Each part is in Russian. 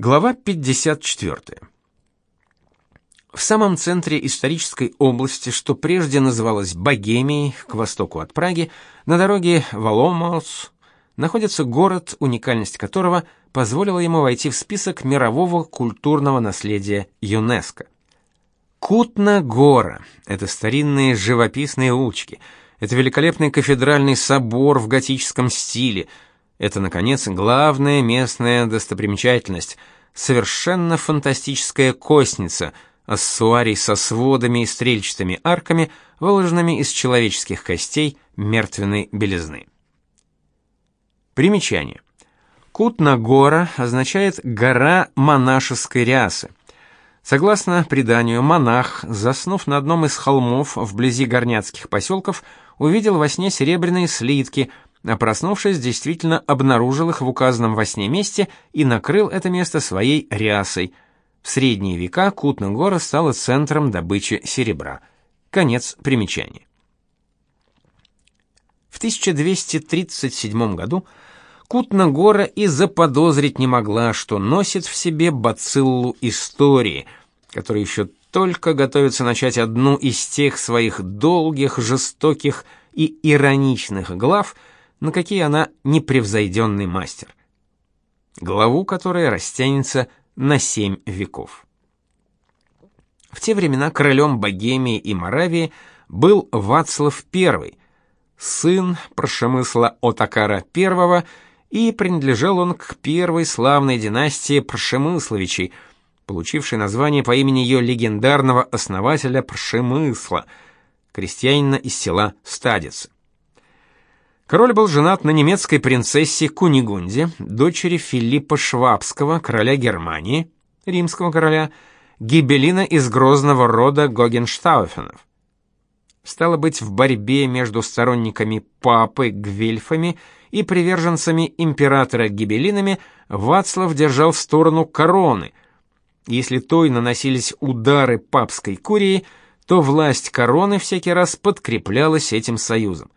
Глава 54. В самом центре исторической области, что прежде называлось Богемией, к востоку от Праги, на дороге Валомаус, находится город, уникальность которого позволила ему войти в список мирового культурного наследия ЮНЕСКО. Кутна-гора – это старинные живописные улочки, это великолепный кафедральный собор в готическом стиле – это, наконец, главная местная достопримечательность – совершенно фантастическая костница, ассуарий со сводами и стрельчатыми арками, выложенными из человеческих костей мертвенной белизны. Примечание. Кутна-гора означает «гора монашеской рясы». Согласно преданию, монах, заснув на одном из холмов вблизи горняцких поселков, увидел во сне серебряные слитки – а проснувшись, действительно обнаружил их в указанном во сне месте и накрыл это место своей рясой. В средние века Кутна-гора стала центром добычи серебра. Конец примечания. В 1237 году Кутна-гора и заподозрить не могла, что носит в себе бациллу истории, которая еще только готовится начать одну из тех своих долгих, жестоких и ироничных глав – на какие она непревзойденный мастер. Главу которой растянется на семь веков. В те времена королем Богемии и Моравии был Вацлав I, сын прошемысла Отакара I, и принадлежал он к первой славной династии Прошемысловичей, получившей название по имени ее легендарного основателя Прошемысла, крестьянина из села Стадицы. Король был женат на немецкой принцессе Кунигунде, дочери Филиппа Швабского, короля Германии, римского короля, гибелина из грозного рода Гогенштауфенов. Стало быть, в борьбе между сторонниками папы Гвельфами и приверженцами императора Гибелинами Вацлав держал сторону короны. Если той наносились удары папской курии, то власть короны всякий раз подкреплялась этим союзом.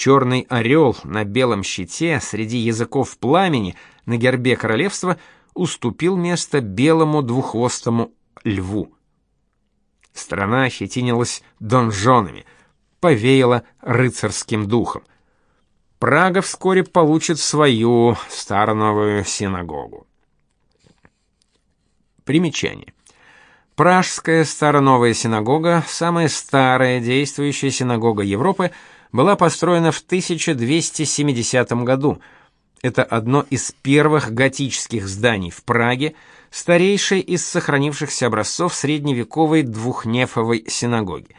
Черный орел на белом щите среди языков пламени на гербе королевства уступил место белому двуххвостому льву. Страна ощетинилась донжонами, повеяла рыцарским духом. Прага вскоре получит свою староновую синагогу. Примечание. Пражская староновая синагога, самая старая действующая синагога Европы, была построена в 1270 году. Это одно из первых готических зданий в Праге, старейшее из сохранившихся образцов средневековой двухнефовой синагоги.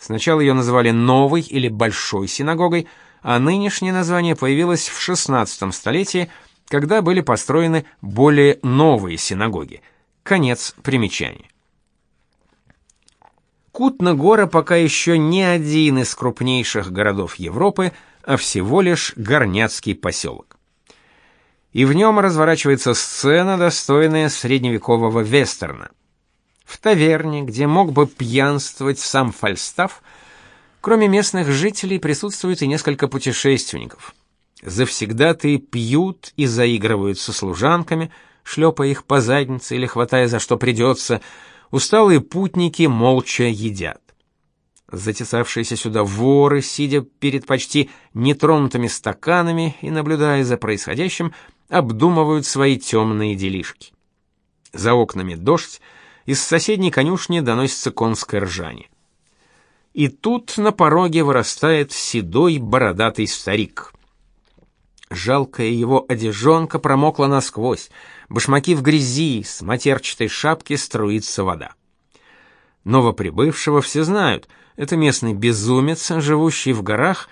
Сначала ее называли Новой или Большой синагогой, а нынешнее название появилось в XVI столетии, когда были построены более новые синагоги. Конец примечания. Кутна-Гора пока еще не один из крупнейших городов Европы, а всего лишь горняцкий поселок. И в нем разворачивается сцена, достойная средневекового вестерна. В таверне, где мог бы пьянствовать сам Фальстаф, кроме местных жителей присутствует и несколько путешественников. Завсегдатые пьют и заигрывают со служанками, шлепая их по заднице или хватая за что придется – Усталые путники молча едят. Затесавшиеся сюда воры, сидя перед почти нетронутыми стаканами и наблюдая за происходящим, обдумывают свои темные делишки. За окнами дождь, из соседней конюшни доносится конское ржание. И тут на пороге вырастает седой бородатый старик. Жалкая его одежонка промокла насквозь, башмаки в грязи, с матерчатой шапки струится вода. Новоприбывшего все знают, это местный безумец, живущий в горах,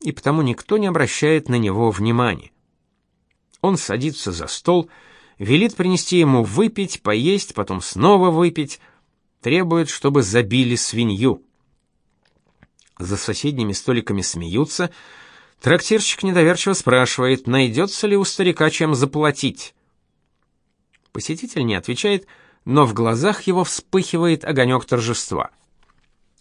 и потому никто не обращает на него внимания. Он садится за стол, велит принести ему выпить, поесть, потом снова выпить, требует, чтобы забили свинью. За соседними столиками смеются, Трактирщик недоверчиво спрашивает, найдется ли у старика чем заплатить. Посетитель не отвечает, но в глазах его вспыхивает огонек торжества.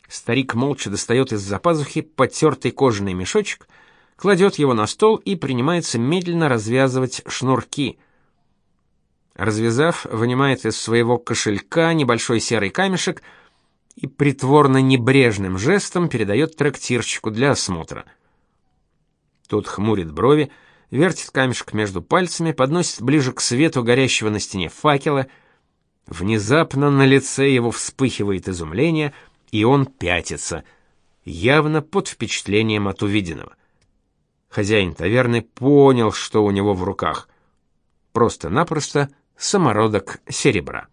Старик молча достает из-за пазухи потертый кожаный мешочек, кладет его на стол и принимается медленно развязывать шнурки. Развязав, вынимает из своего кошелька небольшой серый камешек и притворно небрежным жестом передает трактирщику для осмотра. Тот хмурит брови, вертит камешек между пальцами, подносит ближе к свету горящего на стене факела. Внезапно на лице его вспыхивает изумление, и он пятится, явно под впечатлением от увиденного. Хозяин таверны понял, что у него в руках. Просто-напросто самородок серебра.